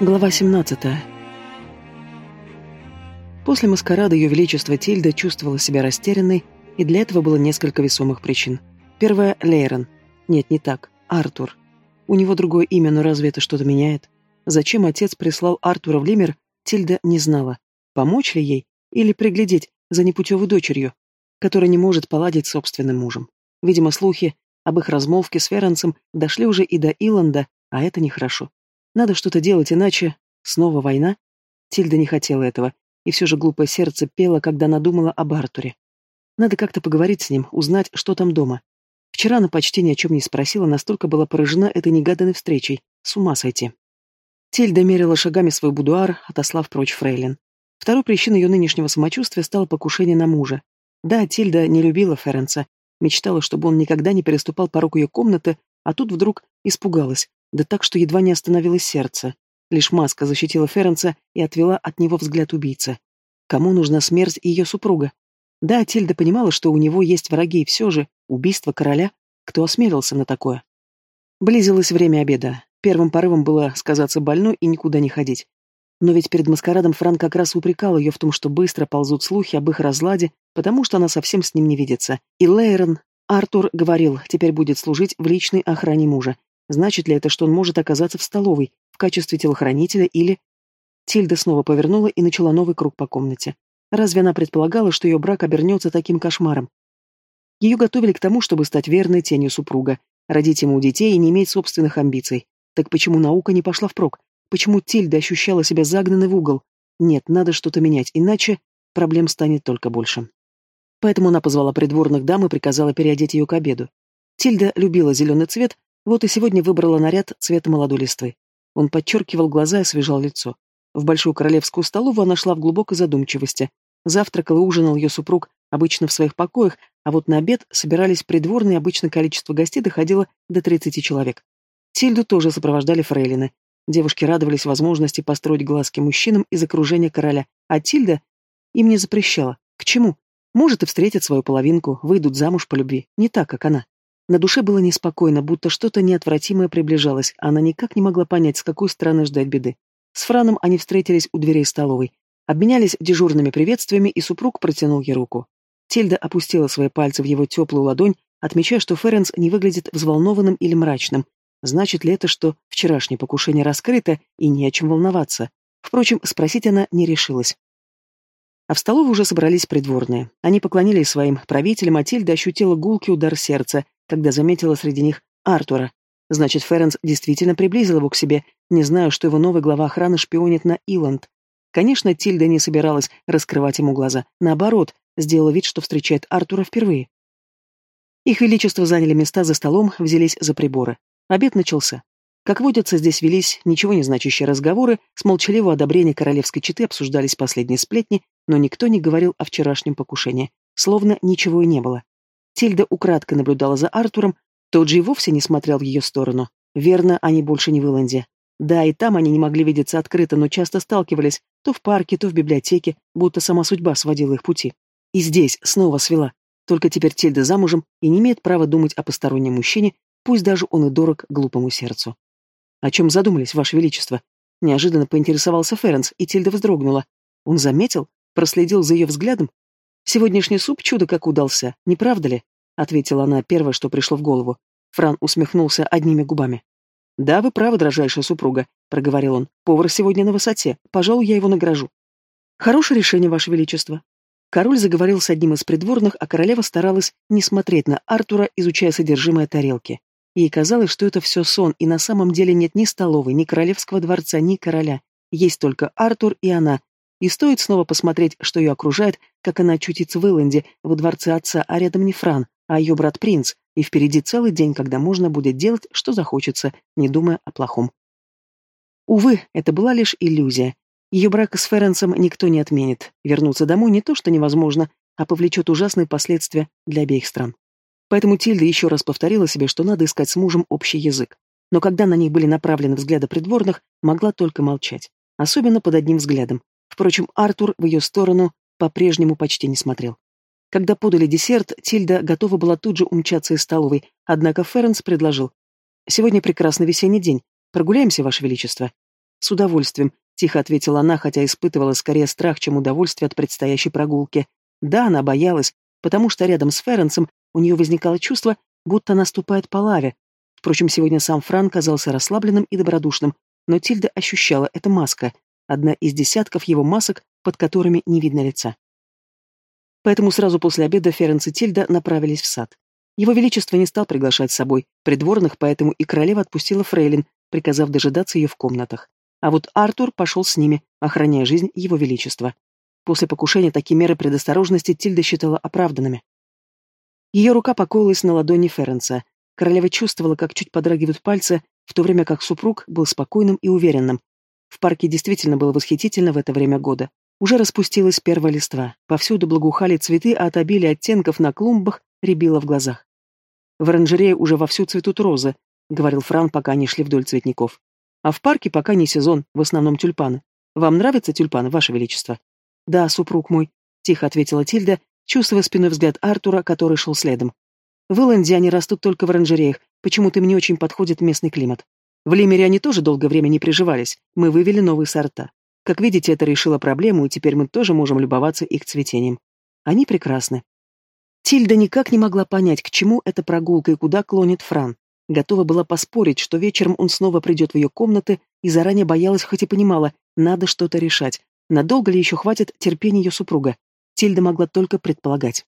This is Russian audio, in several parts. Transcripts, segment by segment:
Глава 17. После маскарада Ее Величество Тильда чувствовала себя растерянной, и для этого было несколько весомых причин. Первая — Лейрон. Нет, не так. Артур. У него другое имя, но разве это что-то меняет? Зачем отец прислал Артура в Лимер, Тильда не знала. Помочь ли ей? Или приглядеть за непутевой дочерью, которая не может поладить собственным мужем? Видимо, слухи об их размолвке с Ференцем дошли уже и до Иланда, а это нехорошо. Надо что-то делать, иначе... Снова война? Тильда не хотела этого, и все же глупое сердце пело, когда надумала об Артуре. Надо как-то поговорить с ним, узнать, что там дома. Вчера она почти ни о чем не спросила, настолько была поражена этой негаданной встречей. С ума сойти. Тильда мерила шагами свой будуар, отослав прочь Фрейлин. Второй причиной ее нынешнего самочувствия стало покушение на мужа. Да, Тильда не любила Ференца, мечтала, чтобы он никогда не переступал порог ее комнаты, а тут вдруг испугалась, да так, что едва не остановилось сердце. Лишь маска защитила Ференца и отвела от него взгляд убийцы. Кому нужна смерть ее супруга? Да, Тильда понимала, что у него есть враги, и все же убийство короля. Кто осмелился на такое? Близилось время обеда. Первым порывом было сказаться больной и никуда не ходить. Но ведь перед маскарадом Франк как раз упрекал ее в том, что быстро ползут слухи об их разладе, потому что она совсем с ним не видится. И Лейрон, Артур говорил, теперь будет служить в личной охране мужа, Значит ли это, что он может оказаться в столовой в качестве телохранителя или... Тильда снова повернула и начала новый круг по комнате. Разве она предполагала, что ее брак обернется таким кошмаром? Ее готовили к тому, чтобы стать верной тенью супруга, родить ему детей и не иметь собственных амбиций. Так почему наука не пошла впрок? Почему Тильда ощущала себя загнанной в угол? Нет, надо что-то менять, иначе проблем станет только больше. Поэтому она позвала придворных дам и приказала переодеть ее к обеду. Тильда любила зеленый цвет, вот и сегодня выбрала наряд цвета молодой листвы. Он подчеркивал глаза и освежал лицо. В большую королевскую столовую она шла в глубокой задумчивости. Завтракал и ужинал ее супруг обычно в своих покоях, а вот на обед собирались придворные, обычно количество гостей доходило до 30 человек. Тильду тоже сопровождали фрейлины. Девушки радовались возможности построить глазки мужчинам из окружения короля, а Тильда им не запрещала. К чему? Может, и встретят свою половинку, выйдут замуж по любви, не так, как она. На душе было неспокойно, будто что-то неотвратимое приближалось, она никак не могла понять, с какой стороны ждать беды. С Франом они встретились у дверей столовой, обменялись дежурными приветствиями, и супруг протянул ей руку. Тильда опустила свои пальцы в его теплую ладонь, отмечая, что Ференс не выглядит взволнованным или мрачным. Значит ли это, что вчерашнее покушение раскрыто и не о чем волноваться? Впрочем, спросить она не решилась. А в столовой уже собрались придворные. Они поклонились своим правителям, а Тильда ощутила гулкий удар сердца, когда заметила среди них Артура. Значит, Ференс действительно приблизил его к себе, не зная, что его новый глава охраны шпионит на Иланд. Конечно, Тильда не собиралась раскрывать ему глаза. Наоборот, сделала вид, что встречает Артура впервые. Их величество заняли места за столом, взялись за приборы. Обед начался. Как водится, здесь велись ничего не значащие разговоры, с молчаливого одобрения королевской четы обсуждались последние сплетни, но никто не говорил о вчерашнем покушении, словно ничего и не было. Тильда украдкой наблюдала за Артуром, тот же и вовсе не смотрел в ее сторону. Верно, они больше не в Иланде. Да, и там они не могли видеться открыто, но часто сталкивались, то в парке, то в библиотеке, будто сама судьба сводила их пути. И здесь снова свела. Только теперь Тильда замужем и не имеет права думать о постороннем мужчине, пусть даже он и дорог глупому сердцу. «О чем задумались, Ваше Величество?» Неожиданно поинтересовался Ференс, и Тильда вздрогнула. Он заметил, проследил за ее взглядом «Сегодняшний суп чудо как удался, не правда ли?» — ответила она первое, что пришло в голову. Фран усмехнулся одними губами. «Да, вы правы, дрожайшая супруга», — проговорил он. «Повар сегодня на высоте. Пожалуй, я его награжу». «Хорошее решение, Ваше Величество». Король заговорил с одним из придворных, а королева старалась не смотреть на Артура, изучая содержимое тарелки. Ей казалось, что это все сон, и на самом деле нет ни столовой, ни королевского дворца, ни короля. Есть только Артур и она, и стоит снова посмотреть, что ее окружает, как она очутится в Илленде, во дворце отца, а рядом не Фран, а ее брат Принц, и впереди целый день, когда можно будет делать, что захочется, не думая о плохом. Увы, это была лишь иллюзия. Ее брак с Ференсом никто не отменит. Вернуться домой не то, что невозможно, а повлечет ужасные последствия для обеих стран. Поэтому Тильда еще раз повторила себе, что надо искать с мужем общий язык. Но когда на них были направлены взгляды придворных, могла только молчать. Особенно под одним взглядом, Впрочем, Артур в ее сторону по-прежнему почти не смотрел. Когда подали десерт, Тильда готова была тут же умчаться из столовой, однако Ференс предложил. «Сегодня прекрасный весенний день. Прогуляемся, Ваше Величество». С удовольствием, тихо ответила она, хотя испытывала скорее страх, чем удовольствие от предстоящей прогулки. Да, она боялась, потому что рядом с Ференсом у нее возникало чувство, будто наступает по лаве. Впрочем, сегодня сам Фран казался расслабленным и добродушным, но Тильда ощущала, это маска, одна из десятков его масок, под которыми не видно лица. Поэтому сразу после обеда Ференс и Тильда направились в сад. Его Величество не стал приглашать с собой придворных, поэтому и королева отпустила Фрейлин, приказав дожидаться ее в комнатах. А вот Артур пошел с ними, охраняя жизнь Его Величества. После покушения такие меры предосторожности Тильда считала оправданными. Ее рука покоилась на ладони Ференса. Королева чувствовала, как чуть подрагивают пальцы, в то время как супруг был спокойным и уверенным. В парке действительно было восхитительно в это время года. Уже распустилась первая листва, повсюду благоухали цветы, а от обилия оттенков на клумбах рябило в глазах. В оранжерее уже вовсю цветут розы, говорил Фран, пока они шли вдоль цветников. А в парке пока не сезон, в основном тюльпаны. Вам нравятся тюльпаны, Ваше Величество? Да, супруг мой, тихо ответила Тильда, чувствуя спиной взгляд Артура, который шел следом. В Иланде они растут только в оранжереях, почему-то им не очень подходит местный климат. В Лимере они тоже долгое время не приживались, мы вывели новые сорта. Как видите, это решило проблему, и теперь мы тоже можем любоваться их цветением. Они прекрасны. Тильда никак не могла понять, к чему эта прогулка и куда клонит Фран. Готова была поспорить, что вечером он снова придет в ее комнаты, и заранее боялась, хоть и понимала, надо что-то решать. Надолго ли еще хватит терпения ее супруга? Тильда могла только предполагать.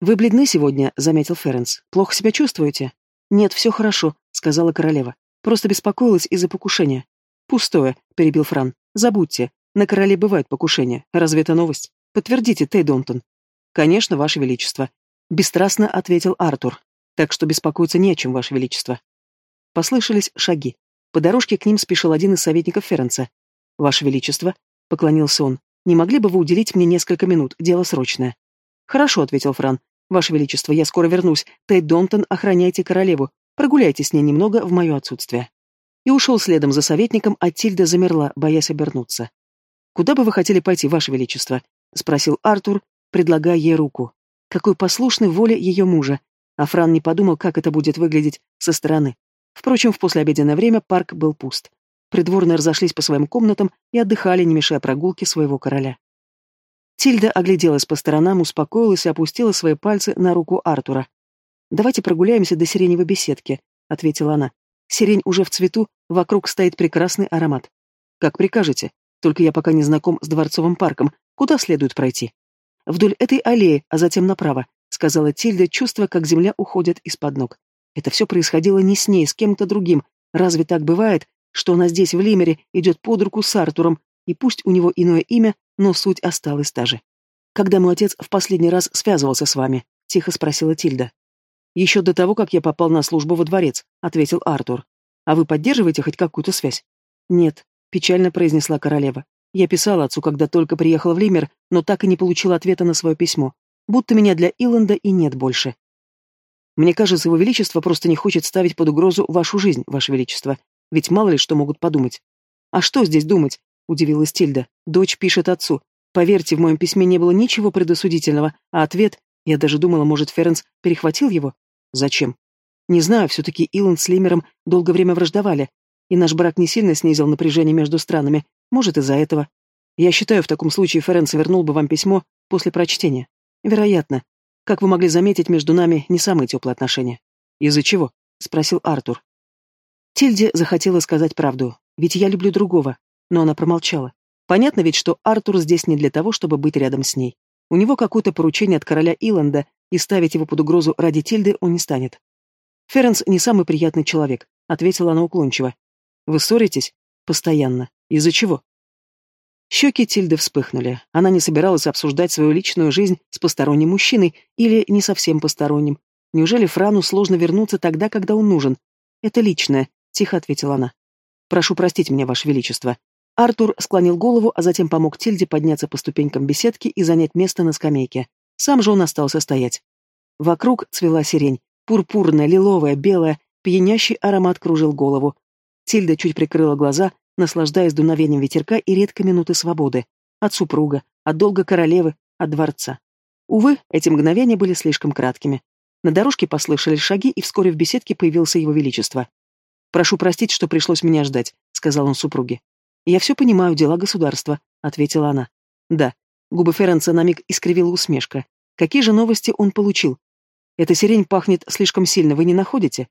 «Вы бледны сегодня», — заметил Ференс. «Плохо себя чувствуете?» «Нет, все хорошо», — сказала королева. «Просто беспокоилась из-за покушения». «Пустое», — перебил Фран. «Забудьте. На короле бывают покушения. Разве это новость? Подтвердите, Тей Донтон». «Конечно, Ваше Величество», — бесстрастно ответил Артур. «Так что беспокоиться не о чем, Ваше Величество». Послышались шаги. По дорожке к ним спешил один из советников Ференца. «Ваше Величество», — поклонился он, — «не могли бы вы уделить мне несколько минут? Дело срочное». «Хорошо», — ответил Фран. «Ваше Величество, я скоро вернусь. Тейт Донтон, охраняйте королеву. Прогуляйте с ней немного в мое отсутствие». И ушел следом за советником, а Тильда замерла, боясь обернуться. «Куда бы вы хотели пойти, Ваше Величество?» — спросил Артур, предлагая ей руку. Какой послушной воле ее мужа. А Фран не подумал, как это будет выглядеть со стороны. Впрочем, в послеобеденное время парк был пуст. Придворные разошлись по своим комнатам и отдыхали, не мешая прогулке своего короля. Тильда огляделась по сторонам, успокоилась и опустила свои пальцы на руку Артура. «Давайте прогуляемся до сиреневой беседки», — ответила она. «Сирень уже в цвету, вокруг стоит прекрасный аромат. Как прикажете, только я пока не знаком с дворцовым парком. Куда следует пройти?» Вдоль этой аллеи, а затем направо, сказала Тильда, чувствуя, как земля уходит из-под ног. Это все происходило не с ней, с кем-то другим. Разве так бывает, что она здесь, в Лимере, идет под руку с Артуром, и пусть у него иное имя, но суть осталась та же. «Когда мой отец в последний раз связывался с вами?» — тихо спросила Тильда. «Еще до того, как я попал на службу во дворец», — ответил Артур. «А вы поддерживаете хоть какую-то связь?» «Нет», — печально произнесла королева. Я писала отцу, когда только приехала в Лимер, но так и не получила ответа на свое письмо. Будто меня для Иланда и нет больше. Мне кажется, его величество просто не хочет ставить под угрозу вашу жизнь, ваше величество. Ведь мало ли что могут подумать. А что здесь думать? Удивилась Тильда. Дочь пишет отцу. Поверьте, в моем письме не было ничего предосудительного, а ответ... Я даже думала, может, Ференс перехватил его? Зачем? Не знаю, все-таки Иланд с Лимером долгое время враждовали, и наш брак не сильно снизил напряжение между странами, может, из-за этого. Я считаю, в таком случае Ференс вернул бы вам письмо после прочтения. Вероятно. Как вы могли заметить, между нами не самые теплые отношения. Из-за чего? Спросил Артур. Тильде захотела сказать правду, ведь я люблю другого, но она промолчала. Понятно ведь, что Артур здесь не для того, чтобы быть рядом с ней. У него какое-то поручение от короля Иланда, и ставить его под угрозу ради Тильды он не станет. «Ференс не самый приятный человек», — ответила она уклончиво. «Вы ссоритесь?» «Постоянно. Из-за чего? Щеки Тильды вспыхнули. Она не собиралась обсуждать свою личную жизнь с посторонним мужчиной или не совсем посторонним. Неужели Франу сложно вернуться тогда, когда он нужен? Это личное, тихо ответила она. Прошу простить меня, Ваше Величество. Артур склонил голову, а затем помог Тильде подняться по ступенькам беседки и занять место на скамейке. Сам же он остался стоять. Вокруг цвела сирень. Пурпурная, лиловая, белая, пьянящий аромат кружил голову. Тильда чуть прикрыла глаза, наслаждаясь дуновением ветерка и редко минуты свободы. От супруга, от долга королевы, от дворца. Увы, эти мгновения были слишком краткими. На дорожке послышались шаги, и вскоре в беседке появился его величество. «Прошу простить, что пришлось меня ждать», — сказал он супруге. «Я все понимаю, дела государства», — ответила она. «Да». Губы Ференца на миг искривила усмешка. «Какие же новости он получил?» «Эта сирень пахнет слишком сильно, вы не находите?»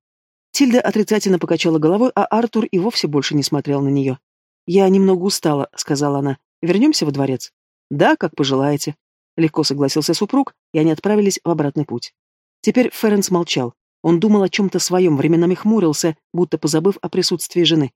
Тильда отрицательно покачала головой, а Артур и вовсе больше не смотрел на нее. «Я немного устала», — сказала она. «Вернемся во дворец?» «Да, как пожелаете». Легко согласился супруг, и они отправились в обратный путь. Теперь Ференс молчал. Он думал о чем-то своем, временами хмурился, будто позабыв о присутствии жены.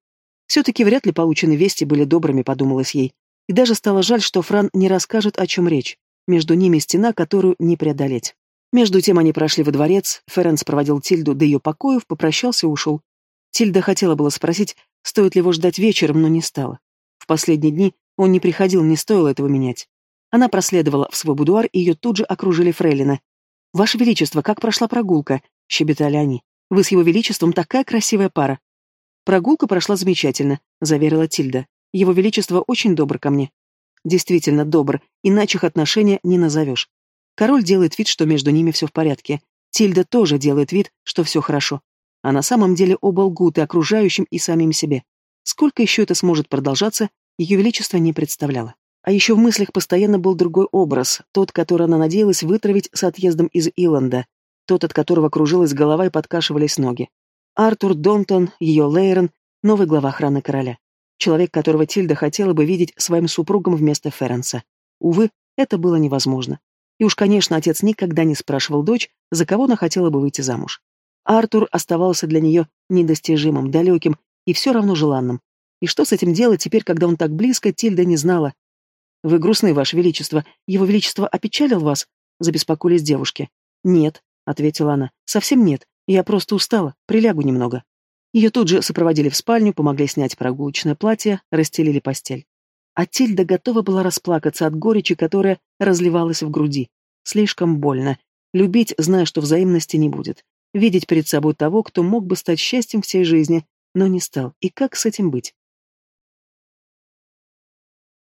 Все-таки вряд ли полученные вести были добрыми, подумалось ей. И даже стало жаль, что Фран не расскажет, о чем речь. Между ними стена, которую не преодолеть. Между тем они прошли во дворец, Ференс проводил Тильду до ее покоев, попрощался и ушел. Тильда хотела было спросить, стоит ли его ждать вечером, но не стала. В последние дни он не приходил, не стоило этого менять. Она проследовала в свой будуар, и ее тут же окружили фрейлины. «Ваше Величество, как прошла прогулка?» — щебетали они. «Вы с его Величеством такая красивая пара». «Прогулка прошла замечательно», — заверила Тильда. «Его Величество очень добр ко мне». Действительно добр, иначе их отношения не назовешь. Король делает вид, что между ними все в порядке. Тильда тоже делает вид, что все хорошо. А на самом деле оба лгут и окружающим, и самим себе. Сколько еще это сможет продолжаться, ее величество не представляло. А еще в мыслях постоянно был другой образ, тот, который она надеялась вытравить с отъездом из Иланда, тот, от которого кружилась голова и подкашивались ноги. Артур Донтон, ее Лейрон, новый глава охраны короля. Человек, которого Тильда хотела бы видеть своим супругом вместо Ференса. Увы, это было невозможно. И уж, конечно, отец никогда не спрашивал дочь, за кого она хотела бы выйти замуж. Артур оставался для нее недостижимым, далеким и все равно желанным. И что с этим делать теперь, когда он так близко, Тильда не знала. «Вы грустны, Ваше Величество. Его Величество опечалил вас?» — забеспокоились девушки. «Нет», — ответила она, — «совсем нет. Я просто устала. Прилягу немного». Ее тут же сопроводили в спальню, помогли снять прогулочное платье, расстелили постель. А Тильда готова была расплакаться от горечи, которая разливалась в груди. Слишком больно. Любить, зная, что взаимности не будет. Видеть перед собой того, кто мог бы стать счастьем всей жизни, но не стал. И как с этим быть?